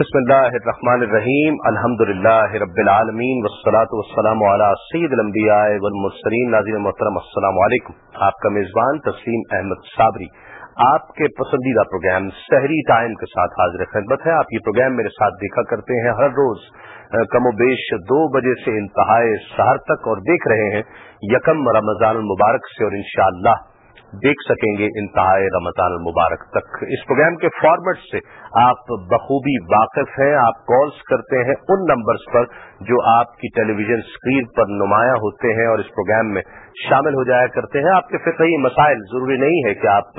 بسم اللہ الرحمن الرحیم الحمد للہ رب العالمین وسلاۃ والسلام علی سید الانبیاء والمرسلین، ناظرین محترم، السلام علیکم۔ آپ کا میزبان تسلیم احمد صابری۔ آپ کے پسندیدہ پروگرام شہری ٹائم کے ساتھ حاضر خدمت ہے۔ آپ یہ پروگرام میرے ساتھ دیکھا کرتے ہیں۔ ہر روز کم و بیش دو بجے سے انتہائے شہر تک اور دیکھ رہے ہیں یکم رمضان المبارک سے اور انشاءاللہ اللہ دیکھ سکیں گے انتہائی رمضان المبارک تک۔ اس پروگرام کے فارمیٹ سے آپ بخوبی واقف ہیں، آپ کالز کرتے ہیں ان نمبرز پر جو آپ کی ٹیلی ویژن اسکرین پر نمایاں ہوتے ہیں اور اس پروگرام میں شامل ہو جایا کرتے ہیں۔ آپ کے فقہی مسائل ضروری نہیں ہے کہ آپ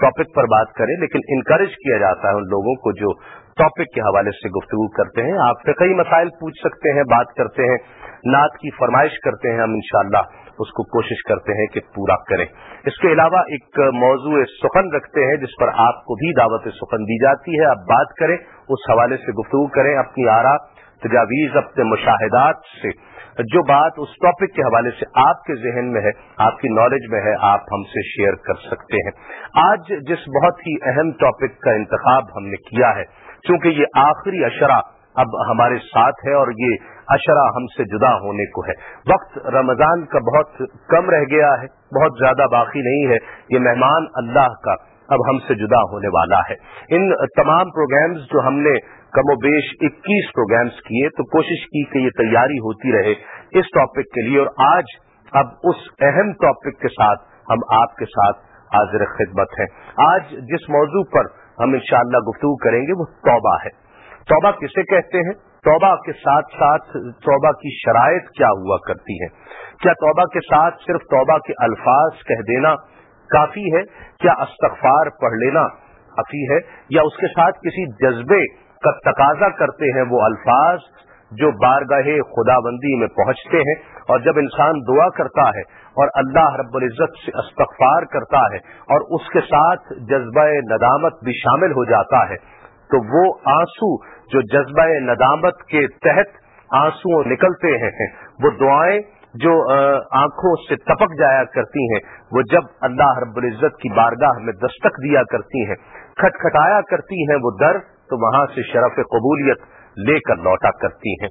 ٹاپک پر بات کریں، لیکن انکریج کیا جاتا ہے ان لوگوں کو جو ٹاپک کے حوالے سے گفتگو کرتے ہیں۔ آپ فقہی مسائل پوچھ سکتے ہیں، بات کرتے ہیں، نعت کی فرمائش کرتے ہیں ہم انشاءاللہ۔ اس کو کوشش کرتے ہیں کہ پورا کریں۔ اس کے علاوہ ایک موضوع سخن رکھتے ہیں جس پر آپ کو بھی دعوت سخن دی جاتی ہے۔ آپ بات کریں، اس حوالے سے گفتگو کریں اپنی آرا تجاویز، اپنے مشاہدات سے۔ جو بات اس ٹاپک کے حوالے سے آپ کے ذہن میں ہے، آپ کی نالج میں ہے، آپ ہم سے شیئر کر سکتے ہیں۔ آج جس بہت ہی اہم ٹاپک کا انتخاب ہم نے کیا ہے، چونکہ یہ آخری اشرا اب ہمارے ساتھ ہے اور یہ اشرا ہم سے جدا ہونے کو ہے۔ وقت رمضان کا بہت کم رہ گیا ہے، بہت زیادہ باقی نہیں ہے۔ یہ مہمان اللہ کا اب ہم سے جدا ہونے والا ہے۔ ان تمام پروگرامز جو ہم نے کم و بیش اکیس پروگرامز کیے، تو کوشش کی کہ یہ تیاری ہوتی رہے اس ٹاپک کے لیے۔ اور آج اب اس اہم ٹاپک کے ساتھ ہم آپ کے ساتھ حاضر خدمت ہیں۔ آج جس موضوع پر ہم انشاءاللہ گفتگو کریں گے، وہ توبہ ہے۔ توبہ کسے کہتے ہیں؟ توبہ کے ساتھ ساتھ توبہ کی شرائط کیا ہوا کرتی ہیں؟ کیا توبہ کے ساتھ صرف توبہ کے الفاظ کہہ دینا کافی ہے؟ کیا استغفار پڑھ لینا کافی ہے؟ یا اس کے ساتھ کسی جذبے کا تقاضا کرتے ہیں وہ الفاظ جو بارگاہ خدا بندی میں پہنچتے ہیں؟ اور جب انسان دعا کرتا ہے اور اللہ رب العزت سے استغفار کرتا ہے اور اس کے ساتھ جذبہ ندامت بھی شامل ہو جاتا ہے تو وہ آنسو جو جذبہ ندامت کے تحت آنسو نکلتے ہیں وہ دعائیں جو آنکھوں سے ٹپک جایا کرتی ہیں۔ وہ جب اللہ رب العزت کی بارگاہ میں دستک دیا کرتی ہیں، کھٹکھٹایا کرتی ہیں وہ در، تو وہاں سے شرف قبولیت لے کر لوٹا کرتی ہیں۔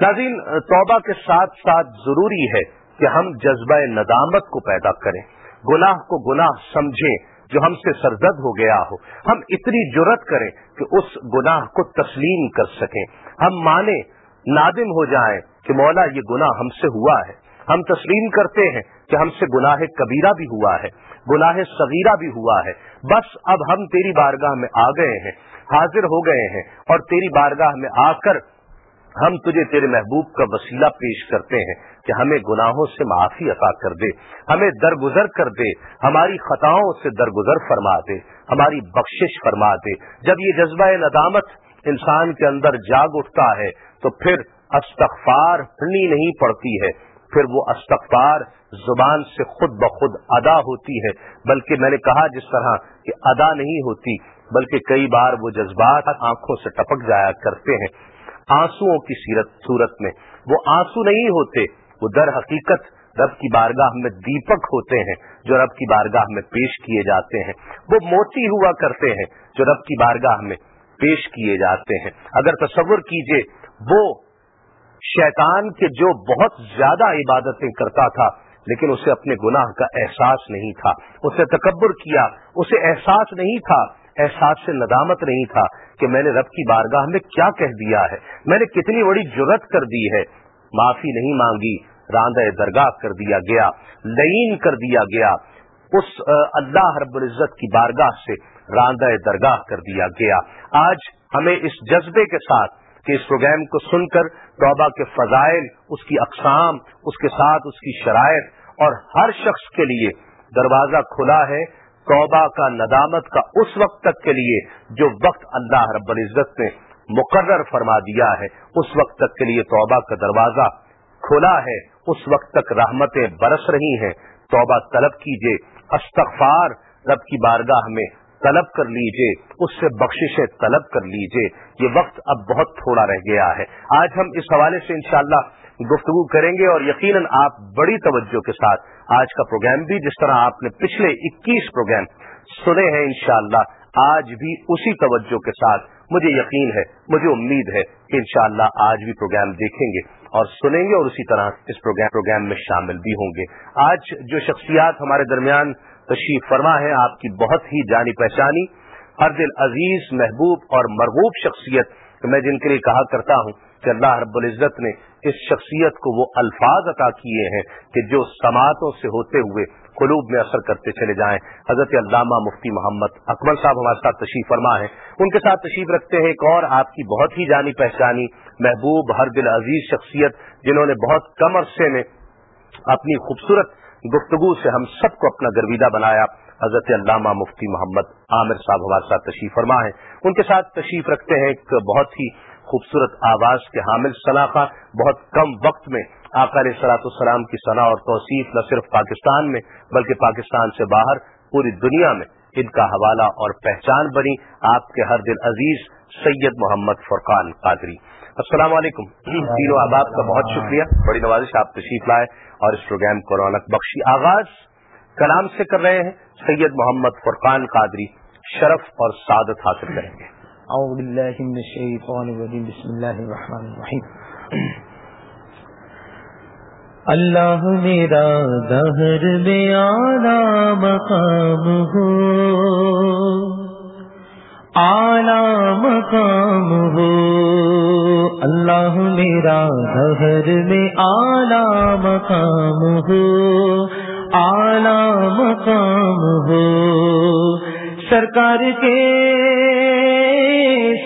ناظرین، توبہ کے ساتھ ساتھ ضروری ہے کہ ہم جذبہ ندامت کو پیدا کریں۔ گناہ کو گناہ سمجھیں۔ جو ہم سے سرزد ہو گیا ہو۔ ہم اتنی جرت کریں کہ اس گناہ کو تسلیم کر سکیں۔ ہم مانیں، نادم ہو جائیں کہ مولا یہ گناہ ہم سے ہوا ہے۔ ہم تسلیم کرتے ہیں کہ ہم سے گناہ کبیرہ بھی ہوا ہے، گناہ صغیرہ بھی ہوا ہے۔ بس اب ہم تیری بارگاہ میں آ گئے ہیں، حاضر ہو گئے ہیں اور تیری بارگاہ میں آ کر ہم تجھے تیرے محبوب کا وسیلہ پیش کرتے ہیں کہ ہمیں گناہوں سے معافی عطا کر دے، ہمیں درگزر کر دے، ہماری خطاؤں سے درگزر فرما دے، ہماری بخشش فرما دے۔ جب یہ جذبہ ندامت انسان کے اندر جاگ اٹھتا ہے، تو پھر استغفار پڑنی نہیں پڑتی ہے۔ پھر وہ استغفار زبان سے خود بخود ادا ہوتی ہے۔ بلکہ میں نے کہا جس طرح کہ ادا نہیں ہوتی، بلکہ کئی بار وہ جذبات آنکھوں سے ٹپک جایا کرتے ہیں۔ آنسو کی صورت میں۔ وہ آنسو نہیں ہوتے، وہ در حقیقت رب کی بارگاہ میں دیپک ہوتے ہیں، جو رب کی بارگاہ میں پیش کیے جاتے ہیں۔ وہ موتی ہوا کرتے ہیں، جو رب کی بارگاہ میں پیش کیے جاتے ہیں۔ اگر تصور کیجیے، وہ شیطان کے جو بہت زیادہ عبادتیں کرتا تھا، لیکن اسے اپنے گناہ کا احساس نہیں تھا۔ اسے تکبر کیا، اسے احساس نہیں تھا احساس سے ندامت نہیں تھا کہ میں نے رب کی بارگاہ میں کیا کہہ دیا ہے۔ میں نے کتنی بڑی جرت کر دی ہے۔ معافی نہیں مانگی، راندہ درگاہ کر دیا گیا، لئین کر دیا گیا۔ اس اللہ رب العزت کی بارگاہ سے راندہ درگاہ کر دیا گیا۔ آج ہمیں اس جذبے کے ساتھ کہ اس پروگرام کو سن کر توبہ کے فضائل، اس کی اقسام، اس کے ساتھ اس کی شرائط اور ہر شخص کے لیے دروازہ کھلا ہے۔ توبہ کا ندامت کا اس وقت تک کے لیے جو وقت اللہ رب العزت نے مقرر فرما دیا ہے، اس وقت تک کے لیے توبہ کا دروازہ کھلا ہے، اس وقت تک رحمتیں برس رہی ہیں۔ توبہ طلب کیجیے استغفار رب کی بارگاہ میں طلب کر لیجیے، اس سے بخششیں طلب کر لیجیے۔ یہ وقت اب بہت تھوڑا رہ گیا ہے۔ آج ہم اس حوالے سے انشاءاللہ گفتگو کریں گے اور یقیناً آپ بڑی توجہ کے ساتھ آج کا پروگرام بھی، جس طرح آپ نے پچھلے اکیس پروگرام سنے ہیں انشاءاللہ، آج بھی اسی توجہ کے ساتھ مجھے یقین ہے، مجھے امید ہے کہ انشاءاللہ آج بھی پروگرام دیکھیں گے اور سنیں گے اور اسی طرح اس پروگرام میں شامل بھی ہوں گے۔ آج جو شخصیات ہمارے درمیان تشریف فرما ہے آپ کی بہت ہی جانی پہچانی، ہر دل عزیز، محبوب اور مرغوب شخصیت میں جن کے لیے کہا کرتا ہوں کہ اللہ رب العزت نے اس شخصیت کو وہ الفاظ عطا کیے ہیں کہ جو سماعتوں سے ہوتے ہوئے قلوب میں اثر کرتے چلے جائیں۔ حضرت علامہ مفتی محمد اکمل صاحب ہمارے ساتھ تشریف فرما ہے ان کے ساتھ تشریف رکھتے ہیں ایک اور آپ کی بہت ہی جانی پہچانی، محبوب، ہر دل عزیز شخصیت، جنہوں نے بہت کم عرصے میں اپنی خوبصورت گفتگو سے ہم سب کو اپنا گرویدہ بنایا۔ حضرت علامہ مفتی محمد عامر صاحب ہمارے ساتھ تشریف فرما ہے ان کے ساتھ تشریف رکھتے ہیں ایک بہت ہی خوبصورت آواز کے حامل صلاحہ بہت کم وقت میں آکار سلاط السلام کی صلاح اور توصیف نہ صرف پاکستان میں بلکہ پاکستان سے باہر پوری دنیا میں ان کا حوالہ اور پہچان بنی۔ آپ کے ہر دل عزیز سید محمد فرقان قادری۔ السلام علیکم۔ تینوں احباب کا بہت شکریہ۔ بڑی نوازش آپ تشریف لائے اور اس پروگرام کو رونق بخشی۔ آغاز کلام سے کر رہے ہیں سید محمد فرقان قادری۔ شرف اور سعادت حاصل کریں گے۔ بسم اللہ الرحمن الرحیم۔ اللہ میرا دہر میں آلہ مقام ہو۔ آلہ مقام ہو۔ اللہ میرا دہر میں آلہ مقام ہو۔ آلہ مقام ہو۔ سرکار کے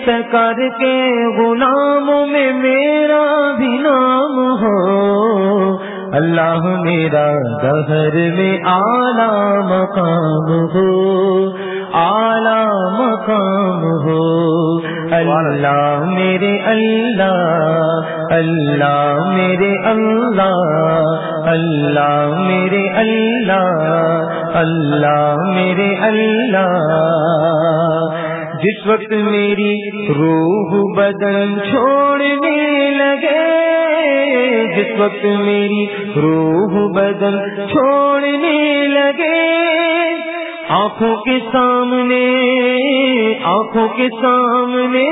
سرکار کے غلاموں میں میرا بھی نام ہو۔ اللہ میرا دہر میں آلہ مقام ہو۔ آلہ مقام ہو۔ اللہ میرے اللہ اللہ میرے اللہ اللہ میرے اللہ اللہ میرے اللہ۔ جس وقت میری روح بدن چھوڑنے لگے، جس وقت میری روح بدل چھوڑنے لگے آنکھوں کے سامنے، آنکھوں کے سامنے،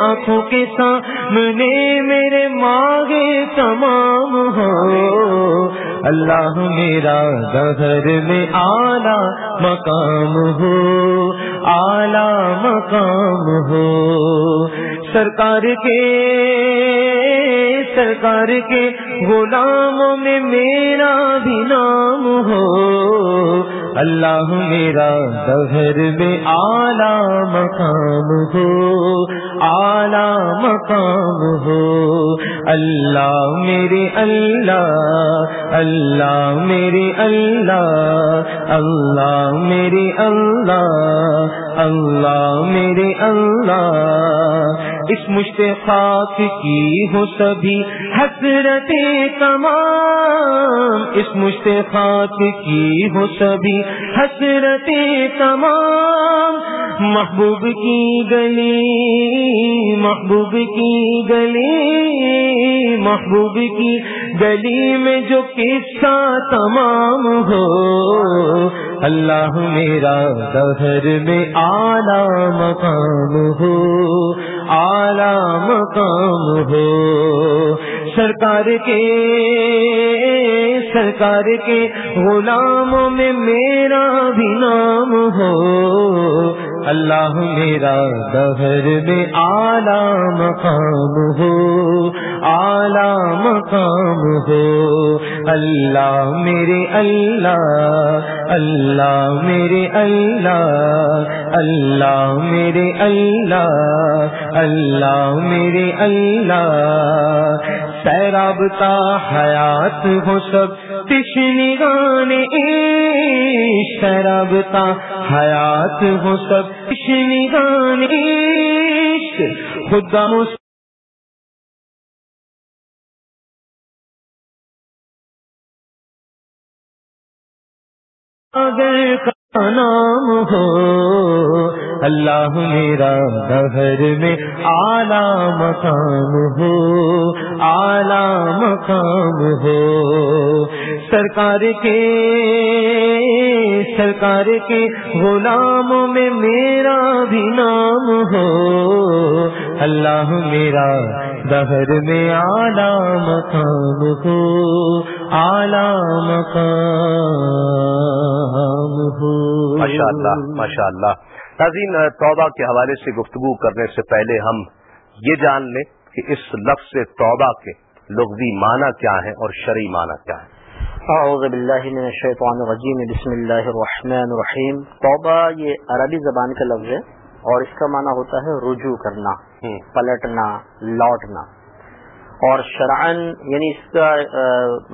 آنکھوں کے سامنے میرے ماگے تمام ہو اللہ میرا دہر میں آلہ مقام ہو آلہ مقام ہو۔ سرکار کے سرکار کے غلاموں میں میرا بھی نام ہو۔ اللہ اللہ میرا دہر میں آلہ مقام ہو آلہ مقام ہو۔ اللہ میرے اللہ اللہ میرے اللہ اللہ میرے اللہ اللہ، میرے اللہ، اس مشتاق کی ہو سبھی حسرت تمام، اس مشتاق کی ہو سبھی حسرت تمام۔ محبوب کی گلی، محبوب کی گلی، محبوب کی گلی میں جو قصہ تمام ہو، اللہ میرا دہر میں آلہ مقام ہو، اعلی مقام ہو۔ سرکار کے سرکار کے غلاموں میں میرا بھی نام ہو۔ اللہ میرا دہر میں اعلی مقام ہو، اعلی مقام ہو۔ اللہ میرے اللہ اللہ میرے اللہ اللہ میرے اللہ اللہ میرے اللہ۔ سیرابتا حیات ہو سب تشنی گانے حیات ہو سب۔ تشنی گانے خدا اگر کا نام ہو۔ اللہ میرا دہر میں اعلی مقام ہو، اعلی مقام ہو۔ سرکار کے سرکار کے غلاموں میں میرا بھی نام ہو۔ اللہ میرا دہر میں اعلی مقام ہو، اعلی مقام ہو۔ ماشاء اللہ ماشاء اللہ ناظرین توبہ کے حوالے سے گفتگو کرنے سے پہلے ہم یہ جان لیں کہ اس لفظ سے توبہ کے لغوی معنی کیا ہے اور شرعی معنی کیا ہے اعوذ باللہ من الشیطان الرجیم بسم اللہ الرحمن الرحیم۔ توبہ یہ عربی زبان کا لفظ ہے اور اس کا معنی ہوتا ہے رجوع کرنا پلٹنا لوٹنا۔ اور شرعن یعنی اس کا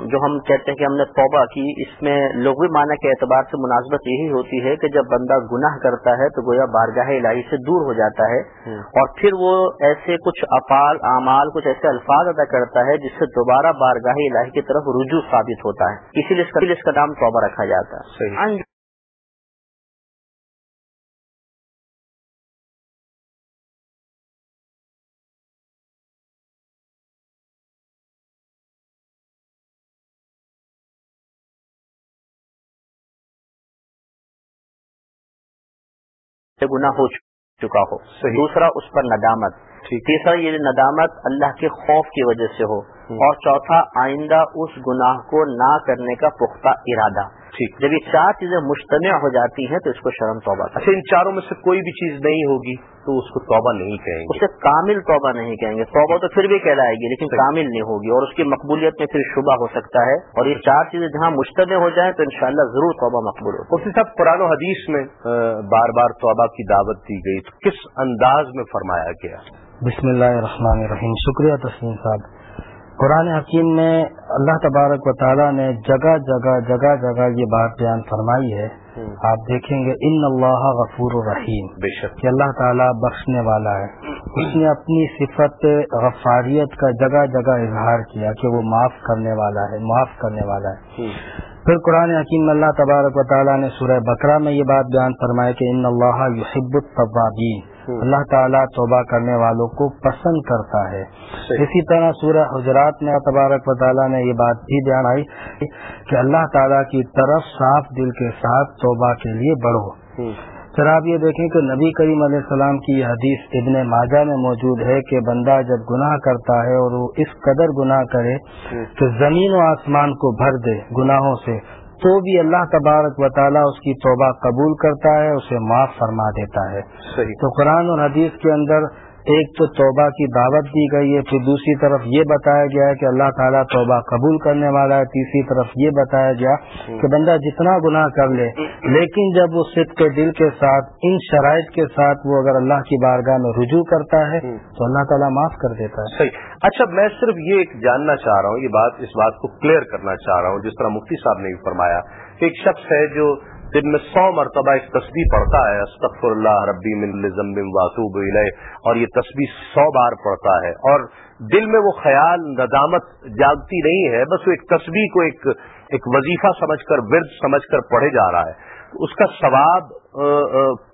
جو ہم کہتے ہیں کہ ہم نے توبہ کی اس میں لغوی معنی کے اعتبار سے مناسبت یہی ہوتی ہے کہ جب بندہ گناہ کرتا ہے تو گویا بارگاہ الہی سے دور ہو جاتا ہے ہوں۔ اور پھر وہ ایسے کچھ افعال اعمال کچھ ایسے الفاظ ادا کرتا ہے جس سے دوبارہ بارگاہ الہی کی طرف رجوع ثابت ہوتا ہے۔ اسی لیے اس کا نام توبہ رکھا جاتا ہے۔ گناہ ہو چکا ہو۔ دوسرا اس پر ندامت تیسرا یہ ندامت اللہ کے خوف کی وجہ سے ہو۔ اور چوتھا آئندہ اس گناہ کو نہ کرنے کا پختہ ارادہ۔ ٹھیک۔ جب یہ چار چیزیں مجتمع ہو جاتی ہیں تو اس کو شرم توبہ اچھا ان چاروں میں سے کوئی بھی چیز نہیں ہوگی تو اس کو توبہ نہیں کہیں ہیں گے۔ اسے کامل توبہ نہیں کہیں گے۔ توبہ تو پھر بھی کہلائے گی لیکن کامل نہیں ہوگی اور اس کی مقبولیت میں پھر شبہ ہو سکتا ہے۔ اور یہ چار چیزیں جہاں مجتمع ہو جائیں تو انشاءاللہ ضرور توبہ مقبول ہوگی۔ مفتی صاحب قرآن و حدیث میں بار بار توبہ کی دعوت دی گئی۔ تو کس انداز میں فرمایا گیا؟ بسم اللہ الرحمن الرحیم۔ شکریہ تسلیم صاحب۔ قرآن حکیم میں اللہ تبارک و تعالیٰ نے جگہ جگہ جگہ جگہ یہ بات بیان فرمائی ہے۔ آپ دیکھیں گے ان اللہ غفور الرحیم۔ بے شک۔ کہ اللہ تعالیٰ بخشنے والا ہے۔ اس نے اپنی صفت غفاریت کا جگہ جگہ اظہار کیا کہ وہ معاف کرنے والا ہے معاف کرنے والا ہے۔ پھر قرآن حکیم میں اللہ تبارک و تعالیٰ نے سورہ بکرا میں یہ بات بیان فرمایا کہ ان اللہ یحب التوابین۔ اللہ تعالیٰ توبہ کرنے والوں کو پسند کرتا ہے۔ اسی طرح سورہ حجرات میں تبارک و تعالیٰ نے یہ بات بھی بیان آئی کہ اللہ تعالیٰ کی طرف صاف دل کے ساتھ توبہ کے لیے بڑھو۔ پھر آپ یہ دیکھیں کہ نبی کریم علیہ السلام کی یہ حدیث ابن ماجہ میں موجود ہے کہ بندہ جب گناہ کرتا ہے اور وہ اس قدر گناہ کرے کہ زمین و آسمان کو بھر دے گناہوں سے۔ تو بھی اللہ تبارک و تعالیٰ اس کی توبہ قبول کرتا ہے اسے معاف فرما دیتا ہے۔ صحیح۔ تو قرآن اور حدیث کے اندر ایک تو توبہ کی دعوت دی گئی ہے، پھر دوسری طرف یہ بتایا گیا ہے کہ اللہ تعالیٰ توبہ قبول کرنے والا ہے۔ تیسری طرف یہ بتایا گیا کہ بندہ جتنا گناہ کر لے، لیکن جب وہ صدق کے دل کے ساتھ، ان شرائط کے ساتھ وہ اگر اللہ کی بارگاہ میں رجوع کرتا ہے، تو اللہ تعالیٰ معاف کر دیتا ہے۔ صحیح۔ اچھا میں صرف یہ ایک جاننا چاہ رہا ہوں، یہ بات اس بات کو کلیئر کرنا چاہ رہا ہوں، جس طرح مفتی صاحب نے بھی فرمایا کہ ایک شخص ہے جو دن میں سو مرتبہ ایک تسبیح پڑھتا ہے استغفر اللہ ربی من لزم واتوب الیہ، اور یہ تسبیح سو بار پڑھتا ہے۔ اور دل میں وہ خیال، ندامت جاگتی نہیں ہے، بس وہ ایک تسبیح کو ایک ایک وظیفہ سمجھ کر، ورد سمجھ کر پڑھے جا رہا ہے۔ اس کا ثواب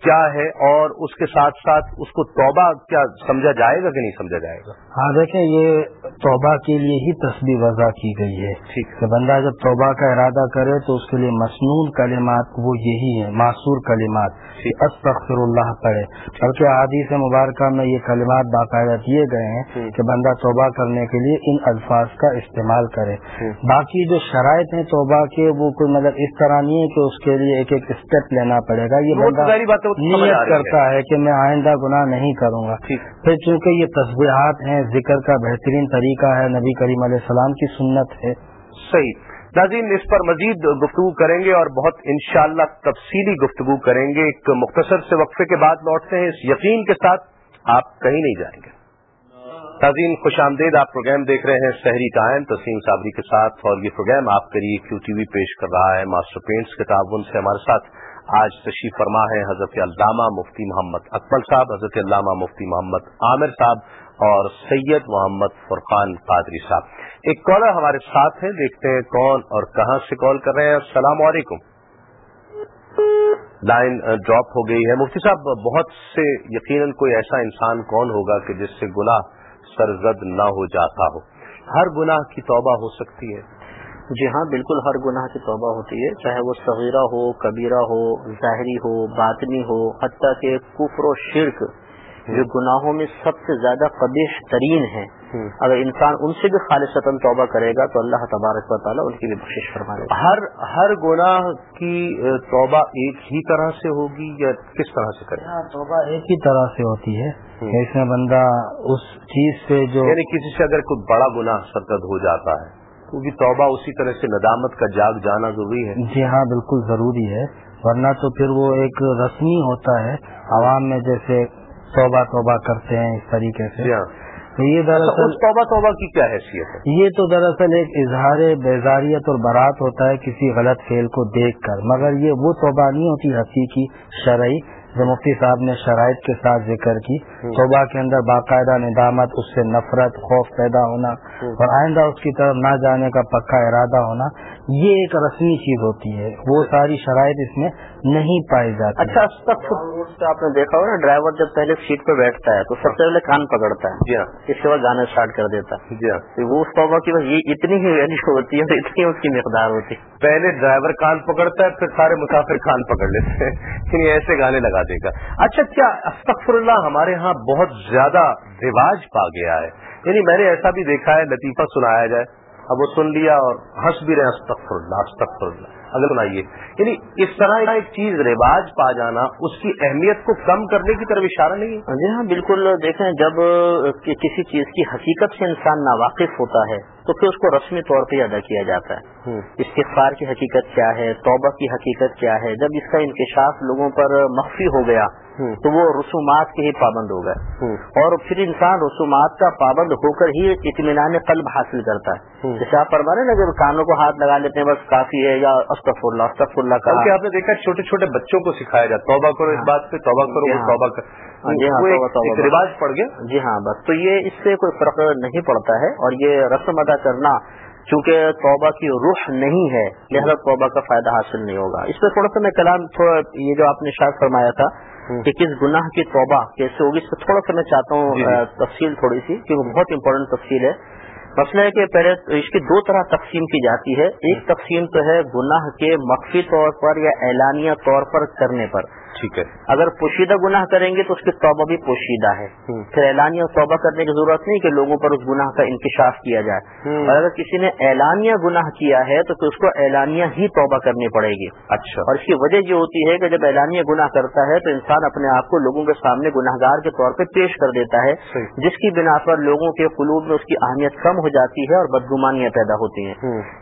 کیا ہے اور اس کے ساتھ ساتھ اس کو توبہ کیا سمجھا جائے گا کہ نہیں سمجھا جائے گا؟ ہاں دیکھیں یہ توبہ کے لیے ہی تصویر وضع کی گئی ہے۔ ٹھیک۔ کہ بندہ جب توبہ کا ارادہ کرے تو اس کے لیے مصنون کلمات وہ یہی ہیں معصور کلمات۔ استغفر اللہ پڑھے۔ بلکہ حادیث مبارکہ میں یہ کلمات باقاعدہ دیے گئے ہیں کہ بندہ توبہ کرنے کے لیے ان الفاظ کا استعمال کرے۔ باقی جو شرائط ہیں توبہ کے وہ کوئی مطلب اس طرح نہیں ہے کہ اس کے لیے ایک ایک اسٹیپ لینا پڑے گا۔ یہ آ نیت۔ کرتا ہے کہ میں آئندہ گناہ نہیں کروں گا۔ پھر چونکہ یہ تصویرات ہیں ذکر کا بہترین طریقہ ہے نبی کریم علیہ السلام کی سنت ہے۔ صحیح۔ ناظرین اس پر مزید گفتگو کریں گے اور بہت انشاءاللہ تفصیلی گفتگو کریں گے۔ ایک مختصر سے وقفے کے بعد لوٹتے ہیں۔ اس یقین کے ساتھ آپ کہیں نہیں جائیں گے۔ ناظرین خوش آمدید آپ پروگرام دیکھ رہے ہیں شہری ٹائم۔ تسیم صابری کے ساتھ اور یہ پروگرام آپ کے لیے کیو ٹی وی پیش کر رہا ہے۔ ماسٹر پینٹس کے تعاون سے ہمارے ساتھ آج تشریف فرما ہے حضرت علامہ مفتی محمد اکمل صاحب، حضرت علامہ مفتی محمد عامر صاحب اور سید محمد فرقان قادری صاحب۔ ایک کالر ہمارے ساتھ ہیں، دیکھتے ہیں کون اور کہاں سے کال کر رہے ہیں۔ السلام علیکم۔ لائن ڈراپ ہو گئی ہے۔ مفتی صاحب، بہت سے یقیناً کوئی ایسا انسان کون ہوگا کہ جس سے گناہ سرزد نہ ہو جاتا ہو۔ ہر گناہ کی توبہ ہو سکتی ہے۔ جی ہاں بالکل ہر گناہ کی توبہ ہوتی ہے چاہے وہ صغیرہ ہو کبیرہ ہو ظاہری ہو باطنی ہو حتیٰ کہ کفر و شرک جو گناہوں میں سب سے زیادہ قبیح ترین ہیں۔ اگر انسان ان سے بھی خالص توبہ کرے گا تو اللہ تبارک و تعالیٰ ان کی بھی بخش فرما گا۔ ہر ہر گناہ کی توبہ ایک ہی طرح سے ہوگی یا کس طرح سے کرے؟ ہاں، توبہ ایک ہی طرح سے ہوتی ہے۔ اس میں بندہ اس چیز سے جو یعنی کسی سے اگر کوئی بڑا گناہ سرکد ہو جاتا ہے بھی توبہ اسی طرح سے ندامت کا جاگ جانا ضروری ہے۔ جی ہاں بالکل ضروری ہے۔ ورنہ تو پھر وہ ایک رسمی ہوتا ہے۔ عوام میں جیسے توبہ توبہ کرتے ہیں اس طریقے سے۔ جی ہاں۔ تو یہ دراصل توبہ توبہ کی کیا حیثیت ہے؟ یہ تو دراصل ایک اظہار بیزاریت اور برات ہوتا ہے کسی غلط فعل کو دیکھ کر۔ مگر یہ وہ توبہ نہیں ہوتی حقیقی شرعی۔ جو مفتی صاحب نے شرائط کے ساتھ ذکر کی توبہ کے اندر باقاعدہ ندامت اس سے نفرت خوف پیدا ہونا اور آئندہ اس کی طرف نہ جانے کا پکا ارادہ ہونا یہ ایک رسمی چیز ہوتی ہے۔ وہ ساری شرائط اس میں نہیں پائی جاتی۔ اچھا آپ نے دیکھا ہو نا ڈرائیور جب پہلے سیٹ پہ بیٹھتا ہے تو سب سے پہلے کان پکڑتا ہے۔ جی ہاں۔ اس کے بعد گانا اسٹارٹ کر دیتا ہے۔ جی ہاں۔ وہ اس کی بس یہ اتنی ہی ویلو ہوتی ہے اتنی اس کی مقدار ہوتی ہے۔ پہلے ڈرائیور کان پکڑتا ہے پھر سارے مسافر کان پکڑ لیتے ہیں۔ یعنی ایسے گانے لگا دے گا۔ اچھا کیا استغفر اللہ ہمارے ہاں بہت زیادہ رواج پا گیا ہے؟ یعنی میں نے ایسا بھی دیکھا ہے لطیفہ سنایا جائے۔ اب وہ سن لیا اور ہنس بھی رہے استغفر اللہ استغفر اللہ۔ اگر سنائیے یعنی اس طرح ایک چیز رواج پا جانا اس کی اہمیت کو کم کرنے کی طرف اشارہ نہیں ہے؟ جی ہاں بالکل دیکھیں جب کسی چیز کی حقیقت سے انسان ناواقف ہوتا ہے تو پھر اس کو رسمی طور پہ ادا کیا جاتا ہے۔ استغفار کی حقیقت کیا ہے؟ توبہ کی حقیقت کیا ہے؟ جب اس کا انکشاف لوگوں پر مخفی ہو گیا تو وہ رسومات کے ہی پابند ہو گئے۔ اور پھر انسان رسومات کا پابند ہو کر ہی اطمینان قلب حاصل کرتا ہے۔ جیسے آپ رہے نا جب کانوں کو ہاتھ لگا لیتے ہیں بس کافی ہے یا استف اللہ استف اللہ کا آپ نے دیکھا چھوٹے چھوٹے بچوں کو سکھایا جائے توبہ کرو اس ہاں۔ بات پہ توبہ کرو۔ توبہ جی ہاں رواج پڑ گیا۔ جی ہاں بس۔ تو یہ اس سے کوئی فرق نہیں پڑتا ہے۔ اور یہ رسم ادا کرنا چونکہ توبہ کی روح نہیں ہے لہذا توبہ کا فائدہ حاصل نہیں ہوگا۔ اس پہ تھوڑا سا میں کلام تھوڑا یہ جو آپ نے شاید فرمایا تھا کہ کس گناہ کی توبہ کیسے ہوگی اس پہ تھوڑا سا میں چاہتا ہوں جی، جی۔ تفصیل تھوڑی سی کیونکہ بہت امپورٹنٹ تفصیل ہے۔ مسئلہ ہے کہ پہلے اس کی دو طرح تقسیم کی جاتی ہے۔ ایک تقسیم تو ہے گناہ کے مخفی طور پر یا اعلانیہ طور پر کرنے پر۔ ٹھیک ہے۔ اگر پوشیدہ گناہ کریں گے تو اس کی توبہ بھی پوشیدہ ہے۔ پھر اعلانیہ توبہ کرنے کی ضرورت نہیں کہ لوگوں پر اس گناہ کا انکشاف کیا جائے۔ اور اگر کسی نے اعلانیہ گناہ کیا ہے تو پھر اس کو اعلانیہ ہی توبہ کرنی پڑے گی۔ اچھا۔ اور اس کی وجہ یہ ہوتی ہے کہ جب اعلانیہ گناہ کرتا ہے تو انسان اپنے آپ کو لوگوں کے سامنے گناہ گار کے طور پہ پیش کر دیتا ہے۔ جس کی بنا پر لوگوں کے قلوب میں اس کی اہمیت کم ہو جاتی ہے اور بدگمانیاں پیدا ہوتی ہیں۔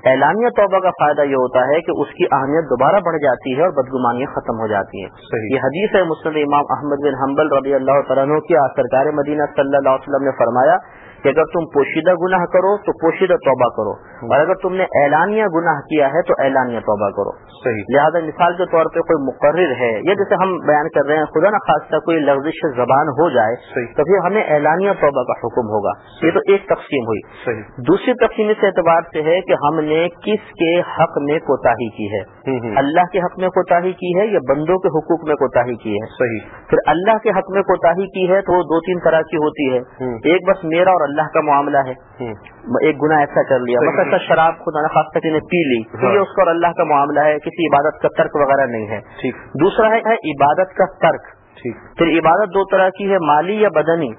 اعلانیہ توبہ کا فائدہ یہ ہوتا ہے کہ اس کی اہمیت دوبارہ بڑھ جاتی ہے اور بدگمانیاں ختم ہو جاتی ہیں۔ صحیح۔ یہ حدیث ہے مسلم امام احمد بن حنبل رضی اللہ تعالیٰ عنہ کی سرکار مدینہ صلی اللہ علیہ وسلم نے فرمایا کہ اگر تم پوشیدہ گناہ کرو تو پوشیدہ توبہ کرو اور اگر تم نے اعلانیہ گناہ کیا ہے تو اعلانیہ توبہ کرو صحیح لہذا مثال کے طور پہ کوئی مقرر ہے یا جیسے ہم بیان کر رہے ہیں خدا نہ خاصہ کوئی لفظش زبان ہو جائے۔ تو پھر ہمیں اعلانیہ توبہ کا حکم ہوگا یہ تو ایک تقسیم ہوئی صحیح دوسری تقسیم اس اعتبار سے ہے کہ ہم نے کس کے حق میں کوتاہی کی ہے۔ اللہ کے حق میں کوتاہی کی ہے یا بندوں کے حقوق میں کوتاہی کی ہے صحیح پھر اللہ کے حق میں کوتاہی کی ہے تو وہ دو تین طرح کی ہوتی ہے۔ ایک بس میرا اور اللہ کا معاملہ ہے۔ ایک گناہ ایسا کر لیا۔ ایسا شراب خدا نخواستہ نے پی لی۔ تو ہاں۔ یہ اس کا اور اللہ کا معاملہ ہے کسی عبادت کا ترک وغیرہ نہیں ہے۔ دوسرا ہے عبادت کا ترک۔ ٹھیک۔ پھر عبادت دو طرح کی ہے مالی یا بدنی۔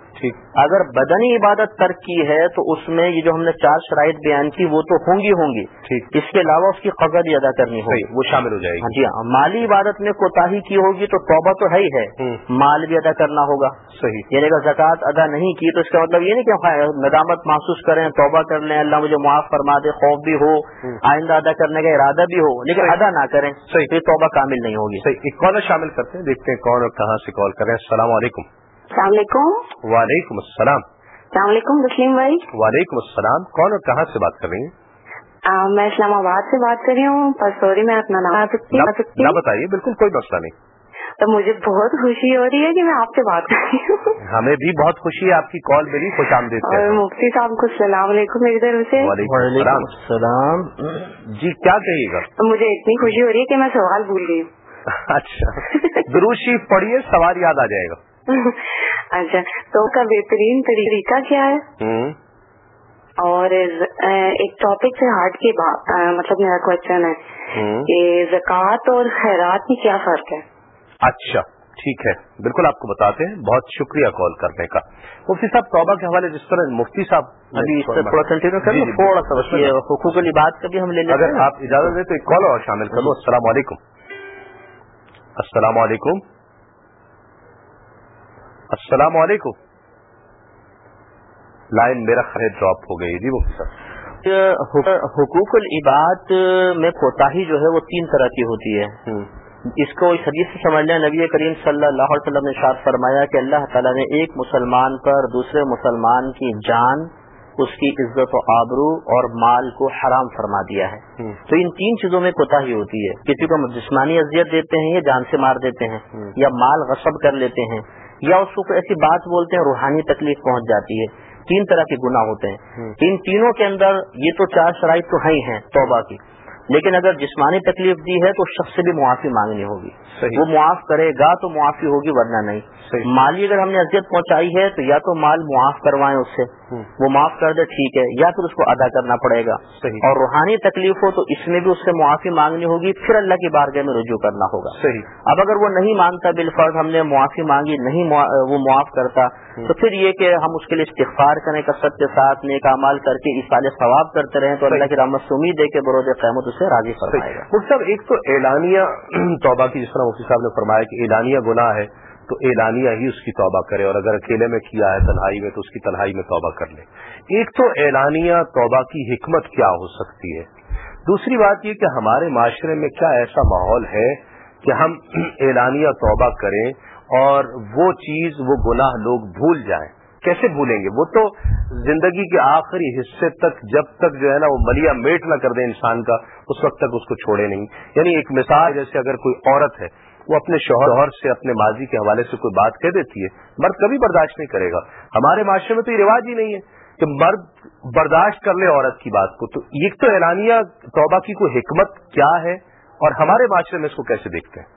اگر بدنی عبادت ترک کی ہے تو اس میں یہ جو ہم نے چار شرائط بیان کی وہ تو ہوں گی ہوں گی۔ ٹھیک۔ اس کے علاوہ اس کی قدر بھی ادا کرنی ہوگی۔ وہ شامل ہو جائے ہاں گی جی ہاں۔ مالی عبادت میں کوتاہی کی ہوگی تو توبہ تو ہے ہی ہے۔ مال بھی ادا کرنا ہوگا۔ صحیح۔ یعنی اگر زکوٰۃ ادا نہیں کی تو اس کا مطلب یہ نہیں کہ ندامت محسوس کریں توبہ کر لیں اللہ مجھے معاف فرما دے خوف بھی ہو آئندہ ادا کرنے کا ارادہ بھی ہو لیکن۔ ادا نہ کریں صحیح۔ توبہ کامل نہیں ہوگی۔ صحیح۔ ایک کالر شامل کرتے ہیں دیکھتے ہیں کون اور کہاں سے کال کر رہے ہیں۔ السلام علیکم۔ السلام علیکم۔ وعلیکم السلام۔ السلام علیکم مسلم بھائی۔ وعلیکم السلام۔ کون اور کہاں سے بات کر رہی ہیں؟ میں اسلام آباد سے بات کر رہی ہوں پر سوری میں اپنا نام نہ بتائیے بالکل کوئی مسئلہ نہیں۔ تو مجھے بہت خوشی ہو رہی ہے کہ میں آپ سے بات کر رہی ہوں۔ ہمیں بھی بہت خوشی ہے آپ کی کال میری خوش آمدید مفتی صاحب کو السلام علیکم میری طرف سے۔ وعلیکم السلام۔ جی کیا کہیے گا؟ مجھے اتنی خوشی ہو رہی ہے کہ میں سوال بھول گئی اچھا۔ دروشی پڑھیے سوال یاد آ جائے گا۔ اچھا تو کا بہترین طریقہ کیا ہے؟ اور ایک ٹاپک سے ہارٹ کے مطلب میرا کوشچن ہے کہ زکوٰۃ اور خیرات میں کیا فرق ہے؟ اچھا ٹھیک ہے۔ بالکل آپ کو بتاتے ہیں۔ بہت شکریہ کال کرنے کا۔ مفتی صاحب توبہ کے حوالے جس طرح مفتی صاحب تھوڑا جی، جی، سا حقوق علی بات کا بھی ہم لے لیں اگر آپ اجازت دیں تو ایک کال اور شامل کر لو۔ السلام علیکم السلام علیکم۔ السلام علیکم. لائن میرا خیر ڈراپ ہو گئی جی صاحب حقوق العباد میں کوتاہی جو ہے وہ تین طرح کی ہوتی ہے۔ اس کو اس حدیث سے سمجھ لیں نبی کریم صلی اللہ علیہ وسلم نے شاد فرمایا کہ اللہ تعالیٰ نے ایک مسلمان پر دوسرے مسلمان کی جان اس کی عزت و آبرو اور مال کو حرام فرما دیا ہے۔ تو ان تین چیزوں میں کوتاہی ہوتی ہے۔ کسی کو جسمانی اذیت دیتے ہیں یا جان سے مار دیتے ہیں۔ یا مال غصب کر لیتے ہیں۔ یا اس کو ایسی بات بولتے ہیں روحانی تکلیف پہنچ جاتی ہے تین طرح کے گناہ ہوتے ہیں۔ ان تینوں کے اندر یہ تو چار شرائط تو ہیں ہی ہیں توبہ کی لیکن اگر جسمانی تکلیف دی ہے تو شخص سے بھی معافی مانگنی ہوگی صحیح۔ وہ معاف کرے گا تو معافی ہوگی ورنہ نہیں۔ مالی اگر ہم نے اذیت پہنچائی ہے تو یا تو مال معاف کروائیں اس سے۔ وہ معاف کر دے ٹھیک ہے یا پھر اس کو ادا کرنا پڑے گا۔ صحیح۔ اور روحانی تکلیف ہو تو اس میں بھی اس سے معافی مانگنی ہوگی پھر اللہ کی بارگاہ میں رجوع کرنا ہوگا۔ صحیح۔ اب اگر وہ نہیں مانتا بالفرض ہم نے معافی مانگی نہیں موا- وہ معاف کرتا تو پھر یہ کہ ہم اس کے لیے استغفار کریں کثرت کے ساتھ نیک اعمال کر کے اس ثواب کرتے رہیں تو اللہ کی رحمت سے امید ہے کہ بروز قیامت اسے راضی فرمائے گا۔ صاحب ایک تو اعلانیہ توبہ کی جس طرح مفتی صاحب نے فرمایا کہ اعلانیہ گناہ ہے تو اعلانیہ ہی اس کی توبہ کرے اور اگر اکیلے میں کیا ہے تنہائی میں تو اس کی تنہائی میں توبہ کر لے۔ ایک تو اعلانیہ توبہ کی حکمت کیا ہو سکتی ہے۔ دوسری بات یہ کہ ہمارے معاشرے میں کیا ایسا ماحول ہے کہ ہم اعلانیہ توبہ کریں اور وہ چیز، وہ گناہ لوگ بھول جائیں۔ کیسے بھولیں گے؟ وہ تو زندگی کے آخری حصے تک جب تک جو ہے نا وہ ملیا میٹ نہ کر دے انسان کا، اس وقت تک اس کو چھوڑے نہیں۔ یعنی ایک مثال جیسے اگر کوئی عورت ہے وہ اپنے شوہر سے اپنے ماضی کے حوالے سے کوئی بات کہہ دیتی ہے، مرد کبھی برداشت نہیں کرے گا۔ ہمارے معاشرے میں تو یہ رواج ہی نہیں ہے کہ مرد برداشت کر لے عورت کی بات کو۔ تو ایک تو اعلانیہ توبہ کی کوئی حکمت کیا ہے اور ہمارے معاشرے میں اس کو کیسے دیکھتے ہیں؟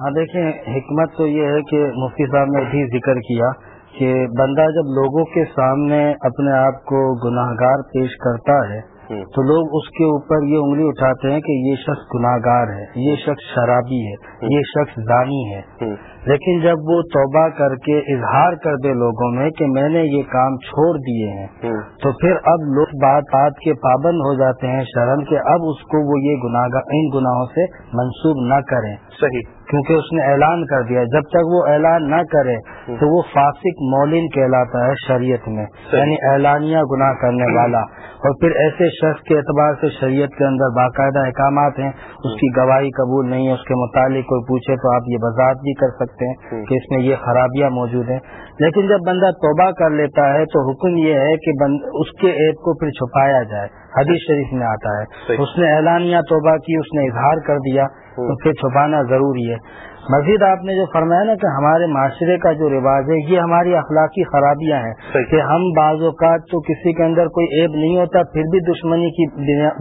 ہاں دیکھیں، حکمت تو یہ ہے کہ مفتی صاحب نے بھی ذکر کیا کہ بندہ جب لوگوں کے سامنے اپنے آپ کو گناہ گار پیش کرتا ہے تو لوگ اس کے اوپر یہ انگلی اٹھاتے ہیں کہ یہ شخص گناہ گار ہے یہ شخص شرابی ہے یہ شخص دانی ہے۔ لیکن جب وہ توبہ کر کے اظہار کر دے لوگوں میں کہ میں نے یہ کام چھوڑ دیے ہیں۔ تو پھر اب لوگ بات بات کے پابند ہو جاتے ہیں شرم کہ اب اس کو وہ یہ گناہ ان گناہوں سے منسوب نہ کریں۔ صحیح۔ کیونکہ اس نے اعلان کر دیا جب تک وہ اعلان نہ کرے تو وہ فاسق مولن کہلاتا ہے شریعت میں یعنی اعلانیہ گناہ کرنے والا۔ اور پھر ایسے شخص کے اعتبار سے شریعت کے اندر باقاعدہ احکامات ہیں اس کی گواہی قبول نہیں ہے اس کے متعلق کوئی پوچھے تو آپ یہ وضاحت بھی کر سکتے ہیں کہ اس میں یہ خرابیاں موجود ہیں۔ لیکن جب بندہ توبہ کر لیتا ہے تو حکم یہ ہے کہ اس کے عیب کو پھر چھپایا جائے۔ حدیث شریف میں آتا ہے۔ اس نے اعلانیہ توبہ کی اس نے اظہار کر دیا۔ تو پھر چھپانا ضروری ہے۔ مزید آپ نے جو فرمایا نا کہ ہمارے معاشرے کا جو رواج ہے یہ ہماری اخلاقی خرابیاں ہیں۔ کہ ہم بعض اوقات تو کسی کے اندر کوئی عیب نہیں ہوتا پھر بھی دشمنی کی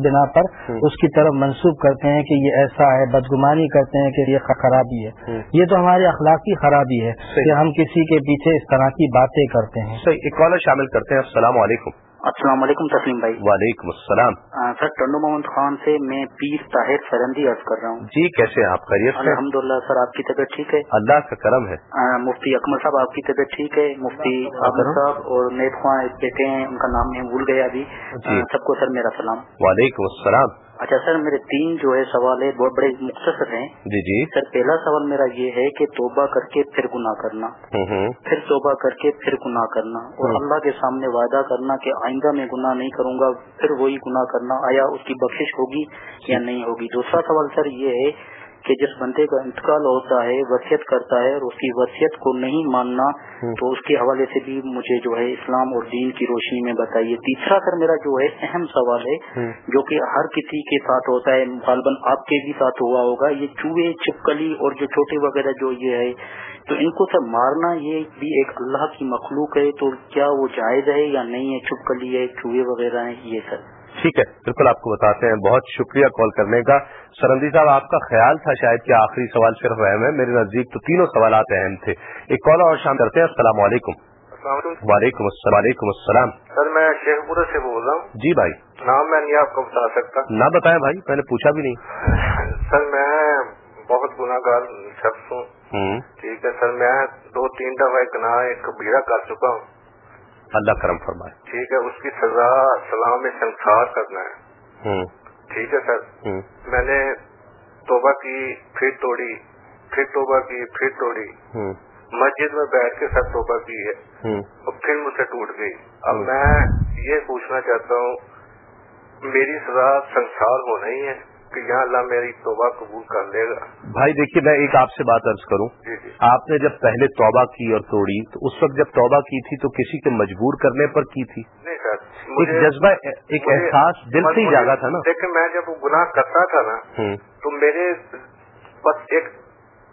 بنا- پر اس کی طرف منسوب کرتے ہیں کہ یہ ایسا ہے بدگمانی کرتے ہیں کہ یہ خرابی ہے۔ یہ تو ہماری اخلاقی خرابی ہے کہ ہم کسی کے پیچھے اس طرح کی باتیں کرتے ہیں۔ ایک کالر شامل کرتے ہیں۔ السلام علیکم۔ السلام علیکم تسلیم بھائی۔ وعلیکم السلام۔ سر ٹنڈو محمد خان سے میں پیر طاہر فرندی عرض کر رہا ہوں۔ جی کیسے آپ؟ خیریت الحمد للہ سر آپ کی طبیعت ٹھیک ہے؟ اللہ کا کرم ہے۔ مفتی اکمل صاحب آپ کی طبیعت ٹھیک ہے؟ مفتی عامر صاحب اور نیب خواہ ایک بیٹے ہیں ان کا نام میں بھول گیا ابھی۔ جی۔ سب کو سر میرا سلام۔ وعلیکم السلام۔ اچھا سر میرے تین جو ہے سوال ہے بہت بڑے مختصر ہیں۔ جی جی۔ سر پہلا سوال میرا یہ ہے کہ توبہ کر کے پھر گناہ کرنا۔ پھر توبہ کر کے پھر گناہ کرنا۔ اور اللہ کے سامنے وعدہ کرنا کہ آئندہ میں گناہ نہیں کروں گا پھر وہی گناہ کرنا آیا اس کی بخشش ہوگی یا نہیں ہوگی۔ دوسرا سوال سر یہ ہے کہ جس بندے کا انتقال ہوتا ہے وصیت کرتا ہے اور اس کی وصیت کو نہیں ماننا تو اس کے حوالے سے بھی مجھے جو ہے اسلام اور دین کی روشنی میں بتائیے۔ تیسرا سر میرا جو ہے اہم سوال ہے جو کہ ہر کسی کے ساتھ ہوتا ہے غالباً آپ کے بھی ساتھ ہوا ہوگا یہ چوہے چھپکلی اور جو چھوٹے وغیرہ جو یہ ہے تو ان کو سر مارنا یہ بھی ایک اللہ کی مخلوق ہے تو کیا وہ جائز ہے یا نہیں ہے؟ چھپکلی ہے چوہے وغیرہ ہیں یہ سر۔ ٹھیک ہے بالکل آپ کو بتاتے ہیں بہت شکریہ کال کرنے کا۔ سرندی صاحب آپ کا خیال تھا شاید کہ آخری سوال صرف اہم ہے میرے نزدیک تو تینوں سوالات اہم تھے۔ ایک کال اور شام کرتے ہیں۔ السلام علیکم۔ السلام علیکم۔ وعلیکم السلام وعلیکم السلام۔ سر میں شیخ پورے سے بول رہا ہوں۔ جی بھائی۔ نام میں نہیں آپ کو بتا سکتا۔ نہ بتائیں بھائی میں نے پوچھا بھی نہیں۔ سر میں بہت گناہ گار شخص ہوں۔ ٹھیک ہے سر میں دو تین دفعہ ایک کبیرہ کر چکا ہوں۔ اللہ کرم فرمائے۔ ٹھیک ہے اس کی سزا سلام میں سنسار کرنا ہے۔ ٹھیک ہے سر۔ میں نے توبہ کی پھر توڑی پھر توبہ کی پھر توڑی۔ مسجد میں بیٹھ کے سر توبہ کی ہے۔ اور پھر مجھ سے ٹوٹ گئی۔ اب میں یہ پوچھنا چاہتا ہوں میری سزا سنسار ہو نہیں ہے؟ کہ یہاں اللہ میری توبہ قبول کر لے گا۔ بھائی دیکھیے میں ایک آپ سے بات عرض کروں۔ جی جی۔ آپ نے جب پہلے توبہ کی اور توڑی تو اس وقت جب توبہ کی تھی تو کسی کے مجبور کرنے پر کی تھی؟ نہیں سر ایک جذبہ ایک احساس دل سے ہی جاگا تھا نا۔ دیکھیں میں جب وہ گناہ کرتا تھا نا تو میرے بس ایک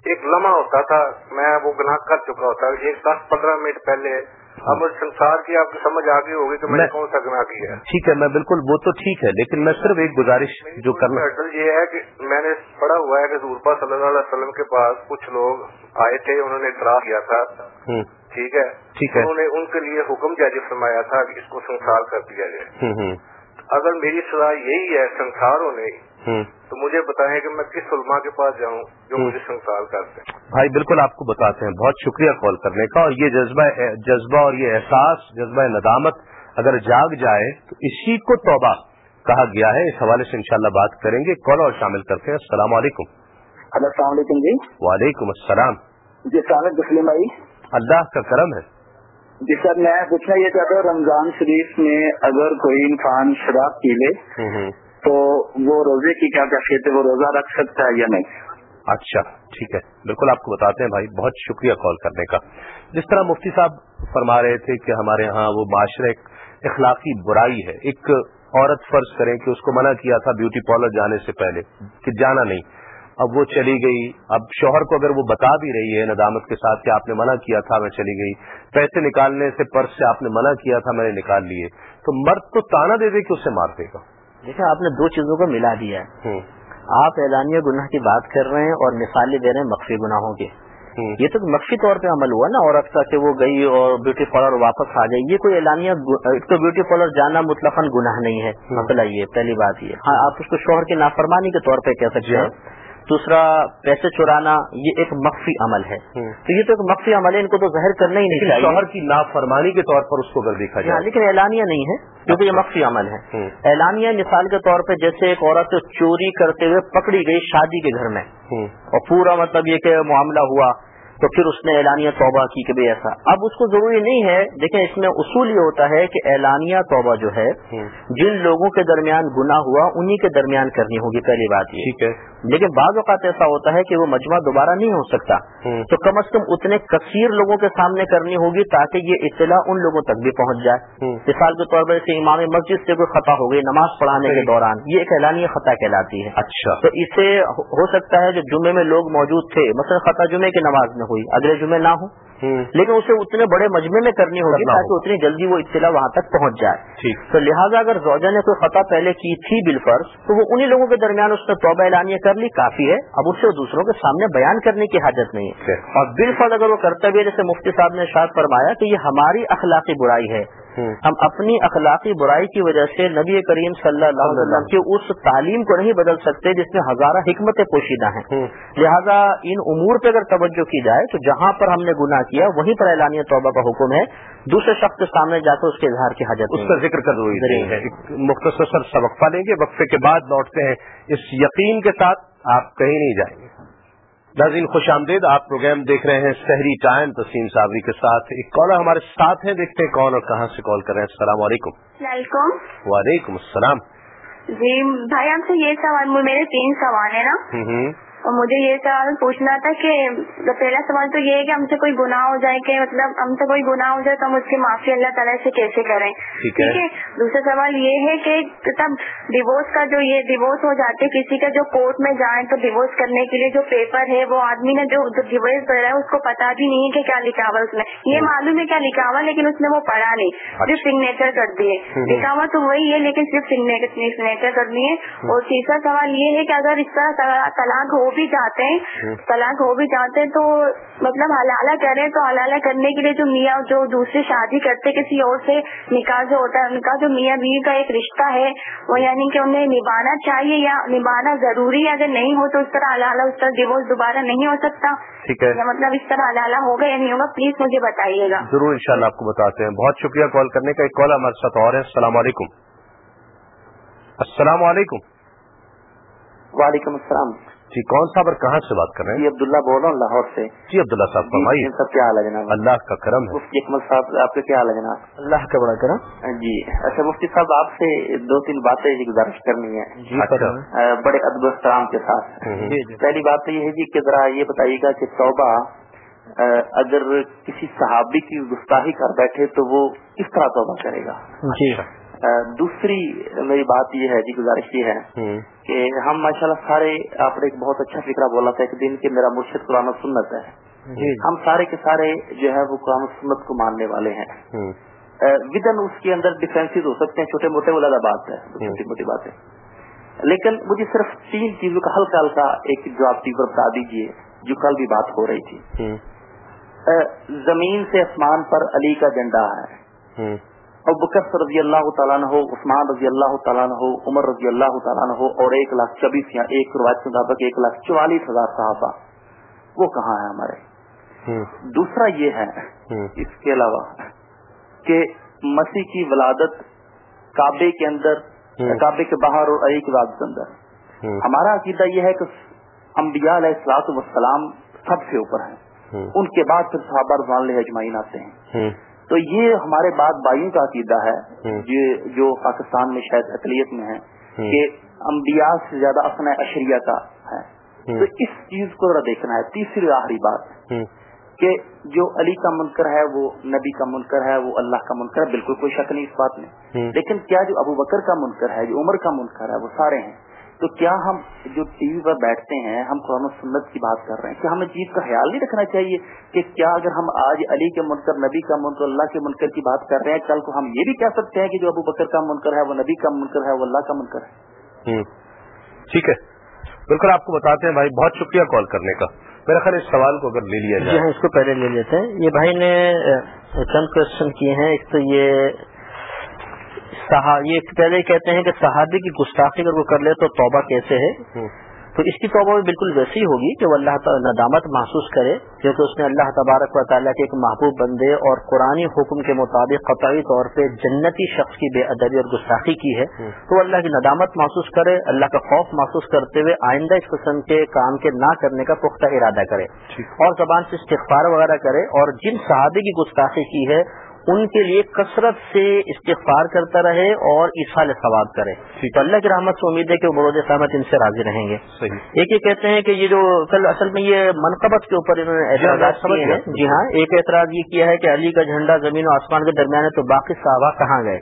ایک لمحہ ہوتا تھا میں وہ گناہ کر چکا ہوتا۔ ایک دس پندرہ منٹ پہلے اب سنسار کی آپ کو سمجھ آ گئی ہوگی کہ میں نے کون سا گناہ کیا ہے؟ ٹھیک ہے میں بالکل وہ تو ٹھیک ہے لیکن میں صرف ایک گزارش جو کرنا اصل یہ ہے کہ میں نے پڑھا ہوا ہے کہ حضور پاک صلی اللہ علیہ وسلم کے پاس کچھ لوگ آئے تھے انہوں نے اعتراض کیا تھا۔ ٹھیک ہے؟ ٹھیک ہے۔ انہوں نے ان کے لیے حکم جاری فرمایا تھا کہ اس کو سنسار کر دیا جائے۔ اگر میری سزا یہی ہے سنسار ہونے تو مجھے بتائیں کہ میں کس علماء کے پاس جاؤں جو مجھے سنسار کرتے ہیں؟ بھائی بالکل آپ کو بتاتے ہیں۔ بہت شکریہ کال کرنے کا۔ اور یہ جذبہ جذبہ اور یہ احساس جذبہ ندامت اگر جاگ جائے تو اسی کو توبہ کہا گیا ہے۔ اس حوالے سے انشاءاللہ بات کریں گے۔ کال اور شامل کرتے ہیں۔ السلام علیکم۔ السلام علیکم جی۔ وعلیکم السلام۔ جی سامد مسلم بھائی۔ اللہ کا کرم ہے۔ جی سر میں پوچھنا یہ چاہتا ہوں رمضان شریف میں اگر کوئی انسان شراب پی لے تو وہ روزے کی کیا کیفیت ہے؟ وہ روزہ رکھ سکتا ہے یا نہیں؟ اچھا ٹھیک ہے۔ بالکل آپ کو بتاتے ہیں بھائی، بہت شکریہ کال کرنے کا۔ جس طرح مفتی صاحب فرما رہے تھے کہ ہمارے ہاں وہ معاشرے اخلاقی برائی ہے، ایک عورت فرض کریں کہ اس کو منع کیا تھا بیوٹی پارلر جانے سے پہلے کہ جانا نہیں۔ اب وہ چلی گئی۔ اب شوہر کو اگر وہ بتا بھی رہی ہے ندامت کے ساتھ کہ آپ نے منع کیا تھا، میں چلی گئی۔ پیسے نکالنے سے پرس سے آپ نے منع کیا تھا، میں نے نکال لیے۔ تو مرد تو تانا دے دے کہ اسے مار دے گا۔ دیکھیں آپ نے دو چیزوں کو ملا دیا ہے۔ آپ اعلانیہ گناہ کی بات کر رہے ہیں اور مثالیں دے رہے ہیں مخفی گناہوں کی یہ تو مخفی طور پہ عمل ہوا نا عورت کا کہ وہ گئی اور بیوٹی پارلر واپس آ گئی۔ یہ کوئی اعلانیہ تو بیوٹی پارلر جانا مطلق گناہ نہیں ہے۔ مسئلہ یہ پہلی بات یہ ہاں آپ اس کو شوہر کی نافرمانی کے طور پہ کہہ سکتے ہیں۔ دوسرا پیسے چرانا یہ ایک مخفی عمل ہے۔ تو یہ تو ایک مخفی عمل ہے ان کو تو ظاہر کرنا ہی نہیں چاہیے۔ شوہر کی نافرمانی کے طور پر اس کو اگر دیکھا ہاں جائے لیکن اعلانیہ نہیں ہے کیونکہ یہ مخفی عمل ہے۔ اعلانیہ مثال کے طور پہ جیسے ایک عورت چوری کرتے ہوئے پکڑی گئی شادی کے گھر میں۔ اور پورا مطلب یہ کہ معاملہ ہوا تو پھر اس نے اعلانیہ توبہ کی کہ بھی ایسا۔ اب اس کو ضروری نہیں ہے دیکھیں اس میں اصول یہ ہوتا ہے کہ اعلانیہ توبہ جو ہے۔ جن لوگوں کے درمیان گناہ ہوا انہی کے درمیان کرنی ہوگی پہلی بات یہ۔ ٹھیک ہے۔ لیکن بعض اوقات ایسا ہوتا ہے کہ وہ مجمع دوبارہ نہیں ہو سکتا۔ تو کم از کم اتنے کثیر لوگوں کے سامنے کرنی ہوگی تاکہ یہ اطلاع ان لوگوں تک بھی پہنچ جائے۔ مثال کے طور پر امام مسجد سے کوئی خطا ہو گئی نماز پڑھانے کے دوران یہ ایک اعلانیہ خطا کہلاتی ہے اچھا تو اسے ہو- سکتا ہے جو جمعے میں لوگ موجود تھے مثلا خطا جمعے کی نماز میں ہوئی اگلے جمعے نہ ہو۔ لیکن اسے اتنے بڑے مجمع میں کرنی ہوگی تاکہ اتنی جلدی وہ اطلاع وہاں تک پہنچ جائے۔ تو لہٰذا اگر زوجہ نے کوئی خطا پہلے کی تھی بالفرض تو وہ انہی لوگوں کے درمیان اس نے توبہ اعلانیہ کر لی کافی ہے۔ اب اسے دوسروں کے سامنے بیان کرنے کی حاجت نہیں ہے۔ اور بالفرض اگر وہ کرتے ہوئے جیسے مفتی صاحب نے شاد فرمایا کہ یہ ہماری اخلاقی برائی ہے۔ ہم اپنی اخلاقی برائی کی وجہ سے نبی کریم صلی اللہ علیہ وسلم کی اس تعلیم کو نہیں بدل سکتے جس میں ہزارہ حکمتیں پوشیدہ ہیں۔ لہذا ان امور پہ اگر توجہ کی جائے تو جہاں پر ہم نے گناہ کیا وہیں پر اعلانیہ توبہ کا حکم ہے۔ دوسرے شخص کے سامنے جا کر اس کے اظہار کی حاجت اس کا ذکر کر ہے۔ مختصر سا وقفہ لیں گے۔ وقفے کے بعد لوٹتے ہیں۔ اس یقین کے ساتھ آپ کہیں نہیں جائیں گے۔ ناظرین خوش آمدید آپ پروگرام دیکھ رہے ہیں شہری ٹائم تسیم صابری کے ساتھ ایک کالر ہمارے ساتھ ہیں دیکھتے ہیں کون اور کہاں سے کال کر رہے ہیں۔ السلام علیکم۔ ویلکم وعلیکم السلام۔ جی بھائی آپ سے یہ سوال میرے تین سوال ہیں نا۔ اور مجھے یہ سوال پوچھنا تھا کہ پہلا سوال تو یہ ہے کہ ہم سے کوئی گناہ ہو جائے کہ مطلب ہم سے کوئی گناہ ہو جائے تو ہم اس کی معافی اللہ تعالیٰ سے کیسے کریں؟ ٹھیک ہے۔ دوسرا سوال یہ ہے کہ تب ڈیوس کا جو یہ ڈیوس ہو جاتے کسی کا جو کورٹ میں جائیں تو ڈیوس کرنے کے لیے جو پیپر ہے وہ آدمی نے جو ڈیوس کرا ہے اس کو پتا بھی نہیں کہ کیا لکھا ہوا اس میں۔ یہ معلوم ہے کیا لکھا ہوا لیکن اس نے وہ پڑھا نہیں۔ صرف اچھا۔ سگنیچر کر دیے لکھا ہوا تو وہی ہے لیکن صرف سگنیچر کر ہے۔ اور تیسرا سوال یہ ہے کہ اگر اس کا طلاق ہو بھی جاتے ہیں ہاں۔ طلاق ہو بھی جاتے ہیں تو مطلب حلالہ کریں تو حلالہ کرنے کے لیے جو میاں جو دوسری شادی کرتے کسی اور سے نکاح جو ہوتا ہے ان کا جو میاں بیوی کا ایک رشتہ ہے وہ یعنی کہ انہیں نبھانا چاہیے یا نبھانا ضروری ہے اگر نہیں ہو تو اس طرح حلالہ اس طرح ڈیوس دوبارہ نہیں ہو سکتا۔ ٹھیک ہے۔ مطلب اس طرح حلالہ ہوگا یا نہیں ہوگا پلیز مجھے بتائیے گا۔ ضرور ان آپ کو بتاتے ہیں۔ بہت شکریہ کال کرنے کا۔ ایک کال ہمارے ساتھ اور ہے۔ السلام علیکم۔ السلام علیکم۔ وعلیکم السلام۔ جی کون صاحب اور کہاں سے بات کر رہے ہیں؟ جی عبداللہ بول رہا ہوں لاہور سے۔ جی عبداللہ صاحب جی، فرمائیے۔ جی، سب کیا حال ہے جناب۔ اللہ کا کرم ہے۔ مفتی اکمل صاحب آپ کا کیا حال ہے جناب؟ اللہ کا بڑا کرم۔ جی اچھا مفتی صاحب آپ سے دو تین باتیں گزارش کرنی ہے۔ جی، اچھا۔ بڑے ادب احترام کے ساتھ۔ پہلی بات تو یہ ہے جی کہ ذرا یہ بتائیے گا کہ توبہ اگر کسی صحابی کی گستاحی کر بیٹھے تو وہ کس طرح توبہ کرے گا؟ جی۔ اچھا۔ دوسری میری بات یہ ہے جی گزارش یہ ہے کہ ہم ماشاءاللہ سارے آپ نے ایک بہت اچھا فکرہ بولا تھا ایک دن کہ میرا مرشد قرآن سنت ہے۔ ہم سارے کے سارے جو ہے وہ قرآن سنت کو ماننے والے ہیں۔ ودن اس کے اندر ڈیفینسز ہو سکتے ہیں چھوٹے موٹے وہ زیادہ بات ہے چھوٹی موٹی بات ہے۔ لیکن مجھے صرف تین چیزوں کا ہلکا ہلکا ایک جو آپ پر بتا دیجیے جو کل بھی بات ہو رہی تھی۔ زمین سے آسمان پر علی کا جھنڈا ہے۔ اور بکس رضی اللہ تعالیٰ ہو عثمان رضی اللہ تعالیٰ ہو عمر رضی اللہ تعالیٰ ہو اور ایک لاکھ چوبیس یا ایک روایت کے مطابق ایک لاکھ چوالیس ہزار صحابہ۔ وہ کہاں ہے ہمارے؟ دوسرا یہ ہے اس کے علاوہ کہ مسیح کی ولادت کعبے کے اندر کعبے کے باہر اور ایک کے کے اندر۔ ہمارا عقیدہ یہ ہے کہ انبیاء علیہ السلاط وسلام سب سے اوپر ہیں۔ ان کے بعد پھر صحابہ رضوان علیہ اجمعین آتے ہیں۔ تو یہ ہمارے بعد بائیوں کا عقیدہ ہے یہ جو پاکستان میں شاید اقلیت میں ہے کہ انبیاء سے زیادہ اپنا اشریہ کا ہے۔ تو اس چیز کو ذرا دیکھنا ہے۔ تیسری آخری بات کہ جو علی کا منکر ہے وہ نبی کا منکر ہے وہ اللہ کا منکر ہے بالکل کوئی شک نہیں اس بات میں۔ لیکن کیا جو ابو بکر کا منکر ہے جو عمر کا منکر ہے وہ سارے ہیں۔ تو کیا ہم جو ٹی وی پر بیٹھتے ہیں ہم قرآن و سنت کی بات کر رہے ہیں کیا ہمیں چیز کا خیال نہیں رکھنا چاہیے کہ کیا اگر ہم آج علی کے منکر نبی کا منکر اللہ کے منکر کی بات کر رہے ہیں کل کو ہم یہ بھی کہہ سکتے ہیں کہ جو ابو بکر کا منکر ہے وہ نبی کا منکر ہے وہ اللہ کا منکر ہے۔ ٹھیک ہے۔ بالکل آپ کو بتاتے ہیں بھائی بہت شکریہ کال کرنے کا۔ میرا خیال اس سوال کو اگر لے لیا جی جائے۔ ہاں، اس کو پہلے لے لیتے ہیں۔ یہ بھائی نے چند کوشچن کیے ہیں۔ ایک تو یہ یہ پہلے کہتے ہیں کہ صحابی کی گستاخی اگر وہ کر لے تو توبہ کیسے ہے؟ تو اس کی توبہ بھی بالکل ویسی ہوگی کہ وہ اللہ تعالیٰ ندامت محسوس کرے کیونکہ اس نے اللہ تبارک و تعالیٰ کے ایک محبوب بندے اور قرآن حکم کے مطابق قطعی طور پہ جنتی شخص کی بے ادبی اور گستاخی کی ہے۔ تو اللہ کی ندامت محسوس کرے اللہ کا خوف محسوس کرتے ہوئے آئندہ اس قسم کے کام کے نہ کرنے کا پختہ ارادہ کرے۔ اور زبان سے استغفار وغیرہ کرے اور جن صحابی کی گستاخی کی ہے ان کے لیے کثرت سے استغفار کرتا رہے اور اصال ثواب کرے۔ تو اللہ کی رحمت سے امید ہے کہ وہ بروز قیامت ان سے راضی رہیں گے۔ ایک یہ کہتے ہیں کہ یہ جو کل اصل میں یہ منقبت کے اوپر انہوں نے اعتراض کیے ہیں۔ جی ہاں ایک اعتراض یہ کیا ہے کہ علی کا جھنڈا زمین و آسمان کے درمیان ہے تو باقی صحابہ کہاں گئے؟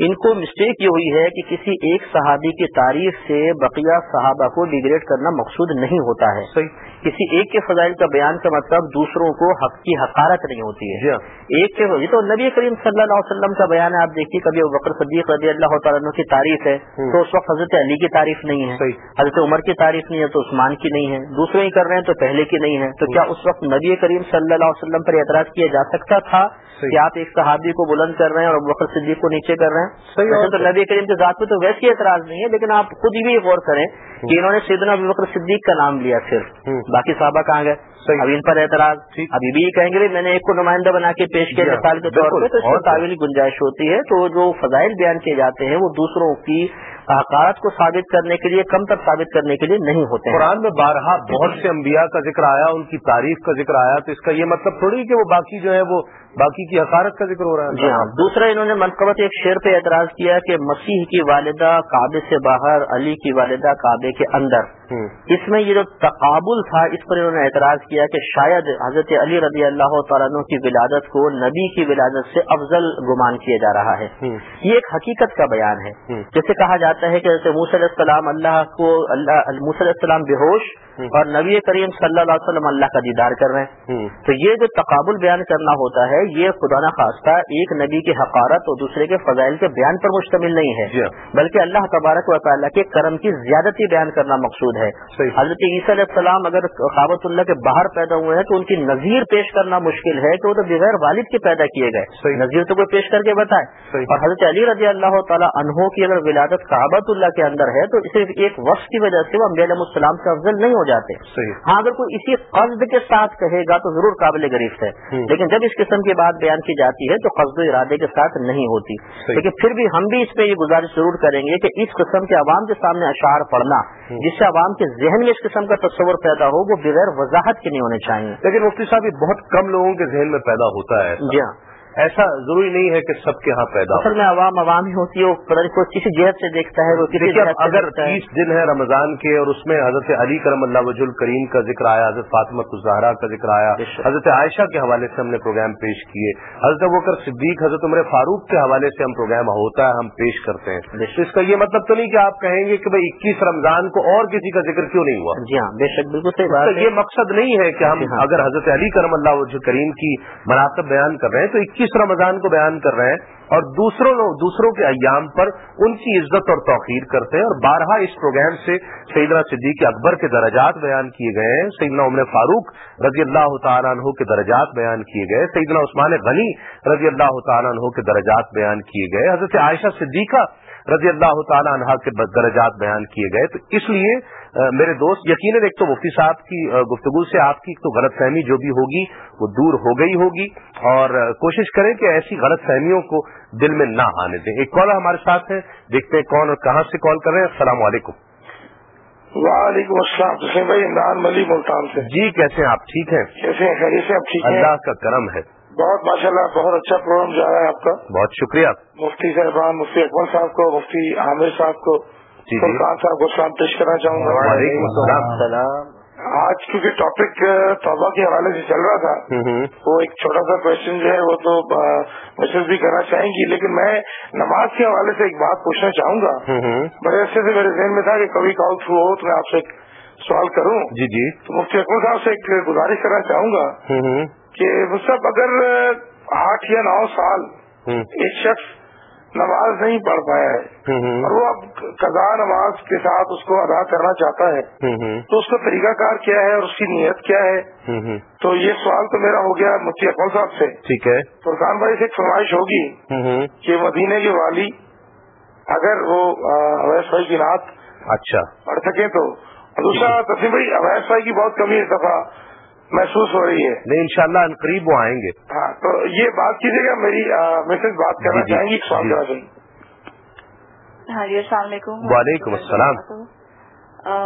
ان کو مسٹیک یہ ہوئی ہے کہ کسی ایک صحابی کی تعریف سے بقیہ صحابہ کو ڈیگریڈ کرنا مقصود نہیں ہوتا ہے۔ صحیح. کسی ایک کے فضائل کا بیان کا مطلب دوسروں کو حق کی حقارت نہیں ہوتی ہے۔ جی ہاں۔ ایک کے یہ تو نبی کریم صلی اللہ علیہ وسلم کا بیان ہے آپ دیکھیے کبھی بکر صدیق رضی اللہ تعالیٰ کی تعریف ہے تو اس وقت حضرت علی کی تعریف نہیں ہے صحیح. حضرت عمر کی تعریف نہیں ہے تو عثمان کی نہیں ہے دوسرے ہی کر رہے ہیں تو پہلے کی نہیں ہے۔ تو کیا اس وقت نبی کریم صلی اللہ علیہ وسلم پر اعتراض کیا جا سکتا تھا کہ آپ ایک صحابی کو بلند کر رہے ہیں اور بکر صدیق کو نیچے کر رہے ہیں؟ تو نبی کریم کے ذات پہ تو ویسے ہی اعتراض نہیں ہے لیکن آپ خود بھی غور کریں کہ انہوں نے سیدنا ابو بکر صدیق کا نام لیا صرف۔ باقی صحابہ کہاں گئے؟ اب ان پر اعتراض۔ ابھی بھی کہیں گے میں نے ایک کو نمائندہ بنا کے پیش کیا جی ہاں، مثال کے طور پہ تو تعویل گنجائش ہوتی ہے تو جو فضائل بیان کیے جاتے ہیں وہ دوسروں کی حقارت کو ثابت کرنے کے لیے کم تک ثابت کرنے کے لیے نہیں ہوتے قرآن میں بارہا بہت سے انبیاء کا ذکر آیا ان کی تعریف کا ذکر آیا تو اس کا یہ مطلب تھوڑی کہ وہ باقی جو ہے وہ باقی کی حقارت کا ذکر ہو رہا ہے۔ جی ہاں۔ دوسرا، انہوں نے منقبت ایک شعر پہ اعتراض کیا کہ مسیح کی والدہ کعبے سے باہر، علی کی والدہ کعبے کے اندر۔ اس میں یہ جو تقابل تھا اس پر انہوں نے اعتراض کیا کہ شاید حضرت علی رضی اللہ تعالیٰ کی ولادت کو نبی کی ولادت سے افضل گمان کیا جا رہا ہے۔ یہ ایک حقیقت کا بیان ہے۔ جیسے کہا جاتا ہے کہ جیسے موسیٰ علیہ السلام اللہ کو اللہ موسیٰ علیہ السلام بے ہوش اور نبی کریم صلی اللہ علیہ وسلم اللہ کا دیدار کر رہے ہیں۔ تو یہ جو تقابل بیان کرنا ہوتا ہے یہ خدا نخواستہ ایک نبی کی حقارت اور دوسرے کے فضائل کے بیان پر مشتمل نہیں ہے۔ بلکہ اللہ تبارک و تعالیٰ کے کرم کی زیادتی بیان کرنا مقصود ہے۔ صحیح۔ حضرت عیسیٰ علیہ السلام اگر قابط اللہ کے باہر پیدا ہوئے ہیں تو ان کی نظیر پیش کرنا مشکل ہے کہ وہ تو بغیر والد کے پیدا کیے گئے صحیح۔ نظیر تو کوئی پیش کر کے بتائے صحیح۔ اور حضرت علی رضی اللہ تعالیٰ عنہ کی اگر ولادت کابت اللہ کے اندر ہے تو صرف ایک وقت کی وجہ سے وہ امبی علیہ السلام سے افضل نہیں ہو جاتے۔ ہاں اگر کوئی اسی قصد کے ساتھ کہے گا تو ضرور قابل گرفت ہے۔ لیکن جب اس قسم کی بات بیان کی جاتی ہے تو قصد و ارادے کے ساتھ نہیں ہوتی۔ لیکن پھر بھی ہم بھی اس پہ یہ گزارش ضرور کریں گے کہ اس قسم کے عوام کے سامنے اشعار پڑھنا جس سے عوام کے ذہن میں اس قسم کا تصور پیدا ہو وہ بغیر وضاحت کے نہیں ہونے چاہیے لیکن مفتی صاحب یہ بہت کم لوگوں کے ذہن میں پیدا ہوتا ہے۔ جی ہاں ایسا ضروری نہیں ہے کہ سب کے ہاں پیدا اصل میں عوام عوام ہی ہوتی ہے پتہ نہیں کوئی کسی جہت سے دیکھتا ہے وہ کسی اگر تیس دن ہے رمضان کے اور اس میں حضرت علی کرم اللہ وج الکریم کا ذکر آیا حضرت فاطمت الزہرا کا ذکر آیا۔ حضرت عائشہ کے حوالے سے ہم نے پروگرام پیش کیے حضرت بکر صدیق حضرت عمر فاروق کے حوالے سے ہم پروگرام ہوتا ہے ہم پیش کرتے ہیں۔ اس کا یہ مطلب تو نہیں کہ آپ کہیں گے کہ بھائی اکیس رمضان کو اور کسی کا ذکر کیوں نہیں ہوا؟ جی ہاں بے شک بالکل یہ مقصد نہیں ہے کہ ہم جی ہاں۔ اگر حضرت علی کرم اللہ وجہ کریم کی مناسب بیان کر رہے ہیں تو اکیس رمضان کو بیان کر رہے ہیں اور دوسروں دوسروں کے ایام پر ان کی عزت اور توقیر کرتے ہیں اور بارہا اس پروگرام سے سیدنا صدیق اکبر کے درجات بیان کیے گئے ہیں، سیدنا عمر فاروق رضی اللہ تعالیٰ عنہ کے درجات بیان کیے گئے سیدنا عثمان غنی رضی اللہ تعالیٰ عنہ کے درجات بیان کیے گئے حضرت عائشہ صدیقہ رضی اللہ تعالیٰ عنہ کے درجات بیان کیے گئے۔ تو اس لیے میرے دوست یقیناً ایک تو مفتی صاحب کی گفتگو سے آپ کی تو غلط فہمی جو بھی ہوگی وہ دور ہو گئی ہوگی۔ اور کوشش کریں کہ ایسی غلط فہمیوں کو دل میں نہ آنے دیں۔ ایک کالر ہمارے ساتھ ہے دیکھتے ہیں کون اور کہاں سے کال کر رہے ہیں۔ السلام علیکم۔ وعلیکم السلام۔ حسین بھائی عمران ملی ملتان سے۔ جی کیسے ہیں آپ؟ ٹھیک ہیں؟ کیسے ہیں؟ خیریت سے آپ ٹھیک ہیں؟ اللہ کا کرم ہے۔ بہت ماشاء اللہ بہت اچھا پروگرام جا رہا ہے آپ کا۔ بہت شکریہ۔ مفتی صاحبان مفتی اکبر صاحب کو مفتی عامر صاحب کو جی جی۔ فرقان صاحب کو سلام پیش کرنا چاہوں گا۔ السلام۔ آج کیونکہ ٹاپک توبہ کے حوالے سے چل رہا تھا وہ ایک چھوٹا سا کوشچن جو ہے وہ تو میسج بھی کرنا چاہیں گی لیکن میں نماز کے حوالے سے ایک بات پوچھنا چاہوں گا۔ بڑے عرصے سے میرے ذہن میں تھا کہ کبھی کال تھرو ہو تو میں آپ سے ایک سوال کروں۔ جی جی۔ تو مفتی اکبر صاحب سے ایک گزارش کرنا چاہوں گا۔ کہ مصحف اگر آٹھ یا نو سال ایک شخص نماز نہیں پڑھ پایا ہے اور وہ اب قضا نماز کے ساتھ اس کو ادا کرنا چاہتا ہے تو اس کا طریقہ کار کیا ہے اور اس کی نیت کیا ہے؟ تو یہ سوال تو میرا ہو گیا مفتی اکمل صاحب سے۔ ٹھیک ہے۔ فرقان بھائی سے ایک فرمائش ہوگی کہ مدینے کے والی اگر وہ اویس بھائی کی نعت اچھا۔ پڑھ سکے تو۔ دوسرا تسیم بھائی اویس بھائی کی بہت کمی اس دفعہ۔ محسوس ہو رہی ہے نہیں انشاءاللہ ان قریب وہ آئیں گے ہاں تو یہ بات کیجیے گا میری مسز بات کرنا جی، جی، چاہیں گی سوال جی۔ کرنا چاہیں گی ہاں جی السلام علیکم وعلیکم السلام۔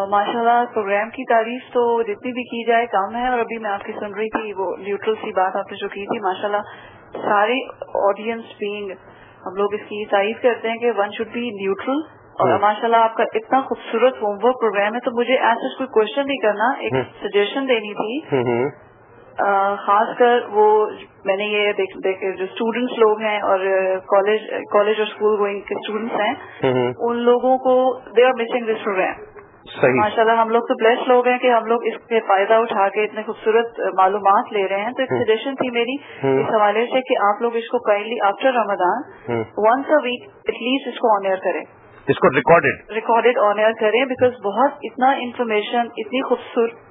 ماشاء اللہ پروگرام کی تعریف تو جتنی بھی کی جائے کم ہے اور ابھی میں آپ کی سن رہی تھی وہ نیوٹرل سی بات آپ نے جو کی تھی ماشاء اللہ سارے آڈینس بینگ ہم لوگ اس کی تعریف کرتے ہیں کہ ون شوڈ بی نیوٹرل اور۔ ماشاء اللہ آپ کا اتنا خوبصورت ہوم ورک پروگرام ہے تو مجھے ایسا کوئی کوشچن نہیں کرنا ایک۔ سجیشن دینی تھی خاص کر وہ میں نے یہ جو اسٹوڈینٹس لوگ ہیں اور کالج کالج اور اسکول گوئنگ کے اسٹوڈینٹس ہیں ان لوگوں کو they are missing this program ماشاء اللہ ہم لوگ تو بلیس لوگ ہیں کہ ہم لوگ اس سے فائدہ اٹھا کے اتنے خوبصورت معلومات لے رہے ہیں تو ایک۔ سجیشن تھی میری۔ اس حوالے سے کہ آپ لوگ اس کو kindly after Ramzan. Once a week at least اس کو آن ایئر کریں اس کو ریکارڈیڈ ریکارڈیڈ آن ایئر کریں بیکاز بہت اتنا انفارمیشن اتنی خوبصورت